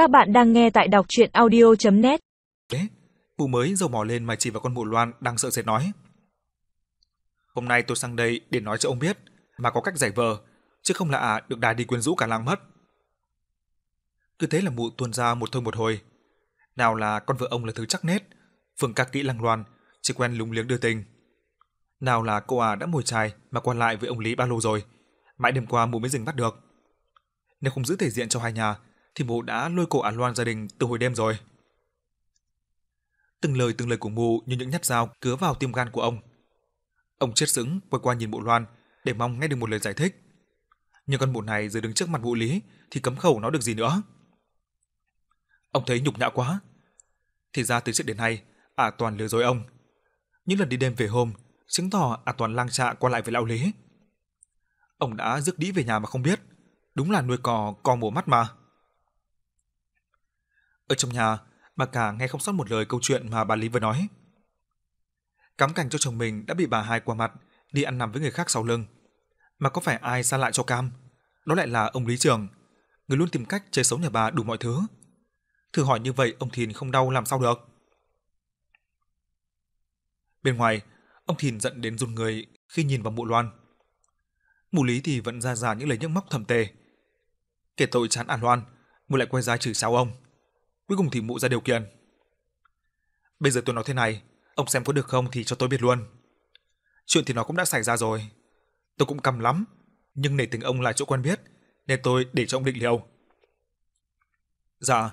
Các bạn đang nghe tại đọc chuyện audio.net mụ mới dầu mỏ lên mà chỉ vào con mụ loan đang sợ sệt nói. Hôm nay tôi sang đây để nói cho ông biết mà có cách giải vờ, chứ không là à được đài đi quyến rũ cả làng mất. Cứ thế là mụ tuôn ra một thôi một hồi. Nào là con vợ ông là thứ chắc nết, phương ca kỹ lăng loan, chỉ quen lúng liếng đưa tình. Nào là cô à đã mồi chài mà quan lại với ông Lý ba lâu rồi, mãi đêm qua mụ mới dừng bắt được. Nếu không giữ thể diện cho hai nhà, thì mụ đã lôi cổ An loan gia đình từ hồi đêm rồi. Từng lời từng lời của mụ như những nhát dao cứa vào tim gan của ông. Ông chết sững quay qua nhìn mụ loan để mong nghe được một lời giải thích. Nhưng con mụ này giờ đứng trước mặt mụ Lý thì cấm khẩu nói được gì nữa. Ông thấy nhục nhã quá. Thì ra từ trước đến nay, ả toàn lừa dối ông. Những lần đi đêm về hôm, chứng tỏ ả toàn lang trạ qua lại với lão Lý. Ông đã rước đĩ về nhà mà không biết. Đúng là nuôi cò, cò mổ mắt mà. Ở trong nhà, bà cả nghe không sót một lời câu chuyện mà bà Lý vừa nói. Cắm cảnh cho chồng mình đã bị bà hai qua mặt, đi ăn nằm với người khác sau lưng. Mà có phải ai xa lại cho cam? Đó lại là ông Lý Trường, người luôn tìm cách chơi xấu nhà bà đủ mọi thứ. Thử hỏi như vậy ông Thìn không đau làm sao được? Bên ngoài, ông Thìn giận đến run người khi nhìn vào mụ Loan. Mụ Lý thì vẫn ra ra những lời nhức móc thầm tề, Kể tội chán ản Loan, mụ lại quay ra chửi sao ông. Cuối cùng thì mụ ra điều kiện. Bây giờ tôi nói thế này, ông xem có được không thì cho tôi biết luôn. Chuyện thì nó cũng đã xảy ra rồi. Tôi cũng căm lắm, nhưng nể tình ông là chỗ quen biết, nên tôi để cho ông định liệu. Dạ,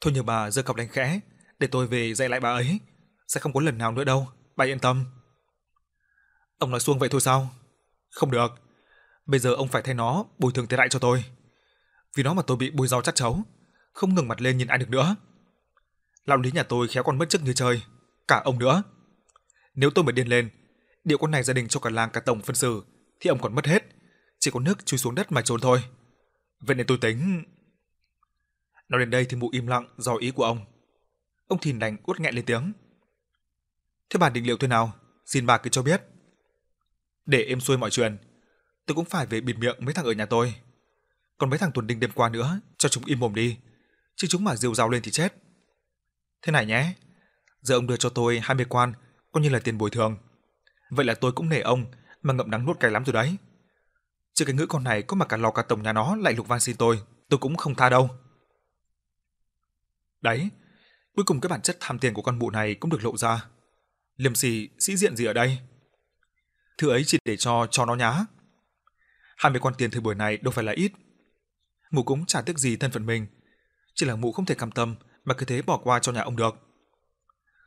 thôi nhờ bà giơ cọc đánh khẽ, để tôi về dạy lại bà ấy. Sẽ không có lần nào nữa đâu, bà yên tâm. Ông nói xuông vậy thôi sao? Không được. Bây giờ ông phải thay nó bồi thường thiệt hại cho tôi. Vì nó mà tôi bị bôi rau chắc chấu, không ngừng mặt lên nhìn ai được nữa. Lão lý nhà tôi khéo còn mất chức như trời, cả ông nữa. Nếu tôi mà điên lên, điệu con này gia đình cho cả làng cả tổng phân xử thì ông còn mất hết, chỉ có nước chui xuống đất mà trốn thôi. Vậy nên tôi tính Nói đến đây thì mụ im lặng do ý của ông. Ông Thìn đành uất nghẹn lên tiếng. Thế bà định liệu thế nào? Xin bà cứ cho biết. Để êm xuôi mọi chuyện, tôi cũng phải về bịt miệng mấy thằng ở nhà tôi. Còn mấy thằng tuần đinh đêm qua nữa, cho chúng im mồm đi. Chứ chúng mà rêu rao lên thì chết. Thế này nhé, giờ ông đưa cho tôi 20 quan, coi như là tiền bồi thường. Vậy là tôi cũng nể ông mà ngậm đắng nuốt cay lắm rồi đấy. Chứ cái ngữ con này có mà cả lò cả tổng nhà nó lại lục van xin tôi, tôi cũng không tha đâu. Đấy, cuối cùng cái bản chất tham tiền của con mụ này cũng được lộ ra. Liêm sỉ, sĩ diện gì ở đây? Thứ ấy chỉ để cho cho nó nhá. Hai mươi quan tiền thời buổi này đâu phải là ít. Mụ cũng chả tiếc gì thân phận mình, chỉ là mụ không thể cam tâm mà cứ thế bỏ qua cho nhà ông được.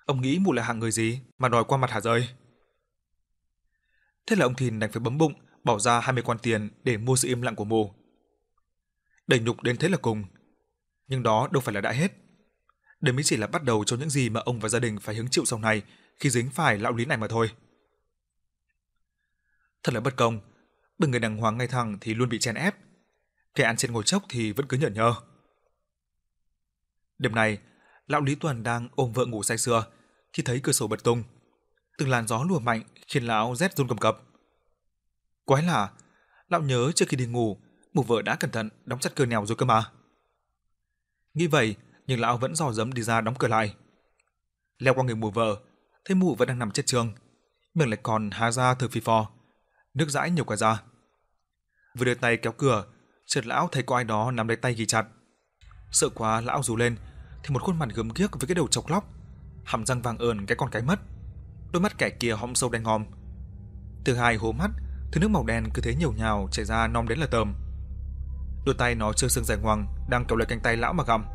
Ông nghĩ mụ là hạng người gì mà đòi qua mặt hả rơi? Thế là ông Thìn đành phải bấm bụng bỏ ra 20 quan tiền để mua sự im lặng của mụ. Đầy nhục đến thế là cùng. Nhưng đó đâu phải là đã hết. Đây mới chỉ là bắt đầu cho những gì mà ông và gia đình phải hứng chịu sau này khi dính phải lão lý này mà thôi. Thật là bất công, bởi người đàng hoàng ngay thẳng thì luôn bị chen ép, kẻ ăn trên ngồi chốc thì vẫn cứ nhởn nhơ. Đêm nay, lão Lý Tuần đang ôm vợ ngủ say sưa khi thấy cửa sổ bật tung. Từng làn gió lùa mạnh khiến lão rét run cầm cập. Quái lạ, lão nhớ trước khi đi ngủ, mụ vợ đã cẩn thận đóng chặt cửa nèo rồi cơ mà. Nghĩ vậy, nhưng lão vẫn dò dẫm đi ra đóng cửa lại. Leo qua người mụ vợ, thấy mụ vẫn đang nằm chết trường, miệng lại còn há ra thở phì phò, nước dãi nhiều cả ra. Vừa đưa tay kéo cửa, chợt lão thấy có ai đó nắm lấy tay ghi chặt. Sợ quá lão rú lên, thì một khuôn mặt gớm ghiếc với cái đầu chọc lóc, hàm răng vàng ờn cái con cái mất, đôi mắt kẻ kia hõm sâu đen ngòm. Từ hai hố mắt, thứ nước màu đen cứ thế nhiều nhào chảy ra nom đến là tầm. Đôi tay nó chưa xương dài ngoằng đang kéo lấy cánh tay lão mà gầm.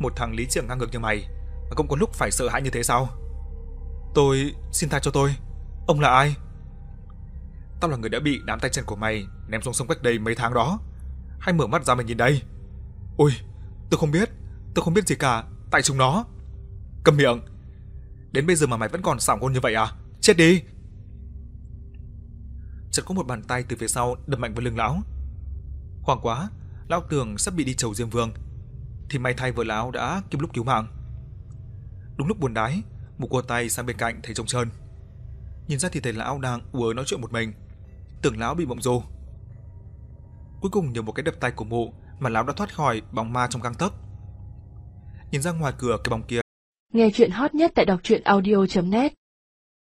Một thằng lý trưởng ngang ngược như mày mà cũng có lúc phải sợ hãi như thế sao? Tôi xin tha cho tôi. Ông là ai? Tao là người đã bị đám tay chân của mày ném xuống sông cách đây mấy tháng đó. hãy mở mắt ra mà nhìn đây. Ôi, tôi không biết, tôi không biết gì cả, tại chúng nó. Cầm miệng. Đến bây giờ mà mày vẫn còn sảng ngôn như vậy à? Chết đi. Chợt có một bàn tay từ phía sau đập mạnh vào lưng lão. Hoảng quá, lão tưởng sắp bị đi chầu Diêm Vương, thì may thay vợ lão đã kịp lúc cứu mạng. Đúng lúc buồn đái, một cô tay sang bên cạnh thấy trông trơn. Nhìn ra thì thấy lão đang ùa nói chuyện một mình, tưởng lão bị mộng du. Cuối cùng nhờ một cái đập tay của mụ mà lão đã thoát khỏi bóng ma trong gang tấc. Nhìn ra ngoài cửa, cái bóng kia. Nghe chuyện hot nhất tại đọc truyện audio.net